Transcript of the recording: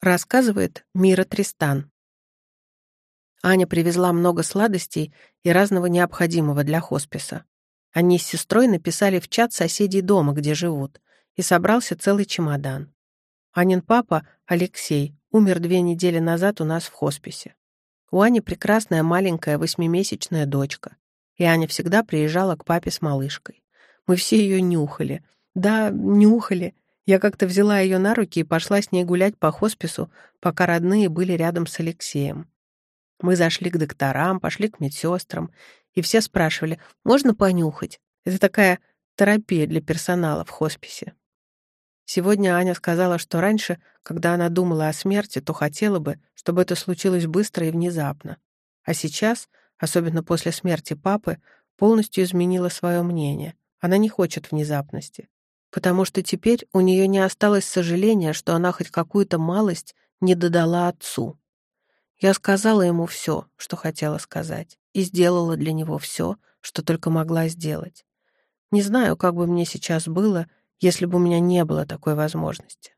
Рассказывает Мира Тристан. Аня привезла много сладостей и разного необходимого для хосписа. Они с сестрой написали в чат соседей дома, где живут, и собрался целый чемодан. Анин папа, Алексей, умер две недели назад у нас в хосписе. У Ани прекрасная маленькая восьмимесячная дочка, и Аня всегда приезжала к папе с малышкой. Мы все ее нюхали. Да, нюхали. Я как-то взяла ее на руки и пошла с ней гулять по хоспису, пока родные были рядом с Алексеем. Мы зашли к докторам, пошли к медсестрам, и все спрашивали, можно понюхать? Это такая терапия для персонала в хосписе. Сегодня Аня сказала, что раньше, когда она думала о смерти, то хотела бы, чтобы это случилось быстро и внезапно. А сейчас, особенно после смерти папы, полностью изменила свое мнение. Она не хочет внезапности потому что теперь у нее не осталось сожаления, что она хоть какую-то малость не додала отцу. Я сказала ему все, что хотела сказать, и сделала для него все, что только могла сделать. Не знаю, как бы мне сейчас было, если бы у меня не было такой возможности.